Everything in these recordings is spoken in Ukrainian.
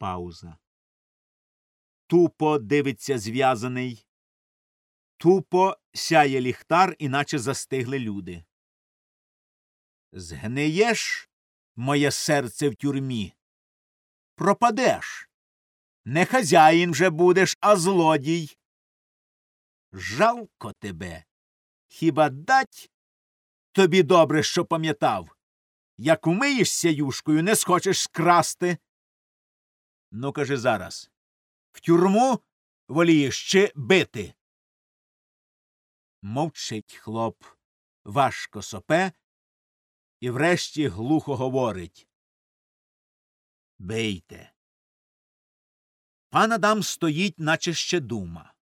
Пауза. Тупо дивиться зв'язаний. Тупо сяє ліхтар, іначе застигли люди. Згниєш, моє серце в тюрмі. Пропадеш. Не хазяїн вже будеш, а злодій. Жалко тебе. Хіба дать тобі добре, що пам'ятав? Як умиєшся юшкою, не схочеш скрасти. Ну, каже зараз в тюрму волієш чи бити? Мовчить хлоп, важко сопе і врешті глухо говорить. Бийте. Пан Адам стоїть, наче ще дума.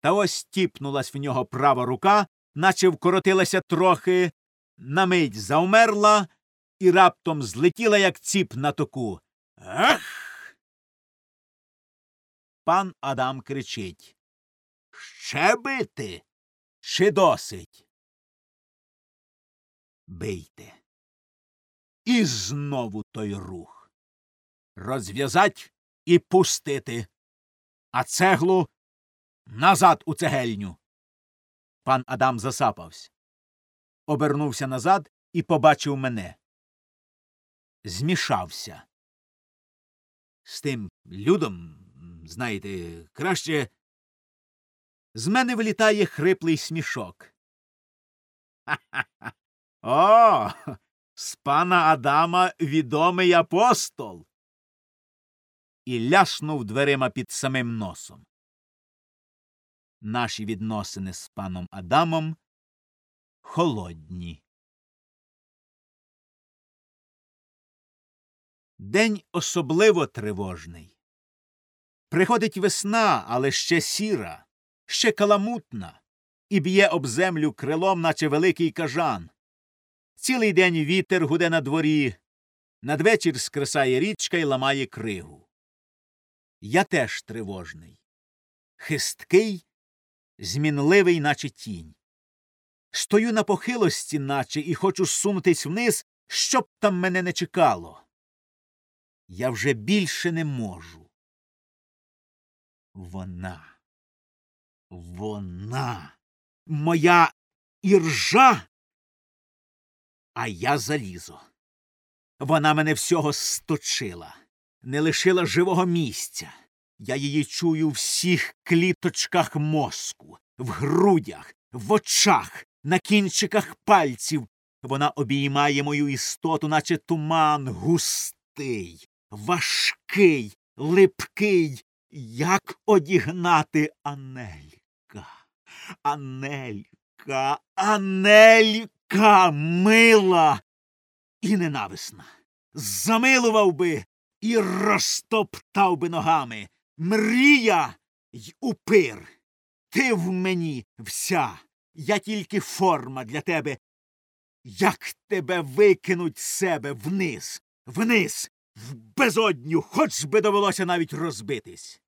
Та ось тіпнулась в нього права рука, наче вкоротилася трохи, на мить завмерла і раптом злетіла, як ціп на току. Ах! Пан Адам кричить Ще бити? Чи досить? Бийте. І знову той рух. Розв'язать і пустити. А цеглу назад у цегельню. Пан Адам засапався. Обернувся назад і побачив мене. Змішався. З тим людом, знаєте, краще. З мене вилітає хриплий смішок. Ха-ха-ха. О, з пана Адама відомий апостол. І ляснув дверима під самим носом. Наші відносини з паном Адамом холодні. День особливо тривожний. Приходить весна, але ще сіра, ще каламутна, і б'є об землю крилом, наче великий кажан. Цілий день вітер гуде на дворі, надвечір скресає річка і ламає кригу. Я теж тривожний, хисткий, змінливий, наче тінь. Стою на похилості, наче, і хочу сунутись вниз, щоб там мене не чекало. Я вже більше не можу. Вона, вона, моя іржа, а я залізо. Вона мене всього сточила, не лишила живого місця. Я її чую в всіх кліточках мозку, в грудях, в очах, на кінчиках пальців. Вона обіймає мою істоту, наче туман густий, важкий, липкий. Як одігнати Анелька? Анелька, Анелька мила і ненависна. Замилував би і розтоптав би ногами. Мрія й упир. Ти в мені вся. Я тільки форма для тебе. Як тебе викинуть з себе вниз, вниз, в безодню, хоч би довелося навіть розбитись.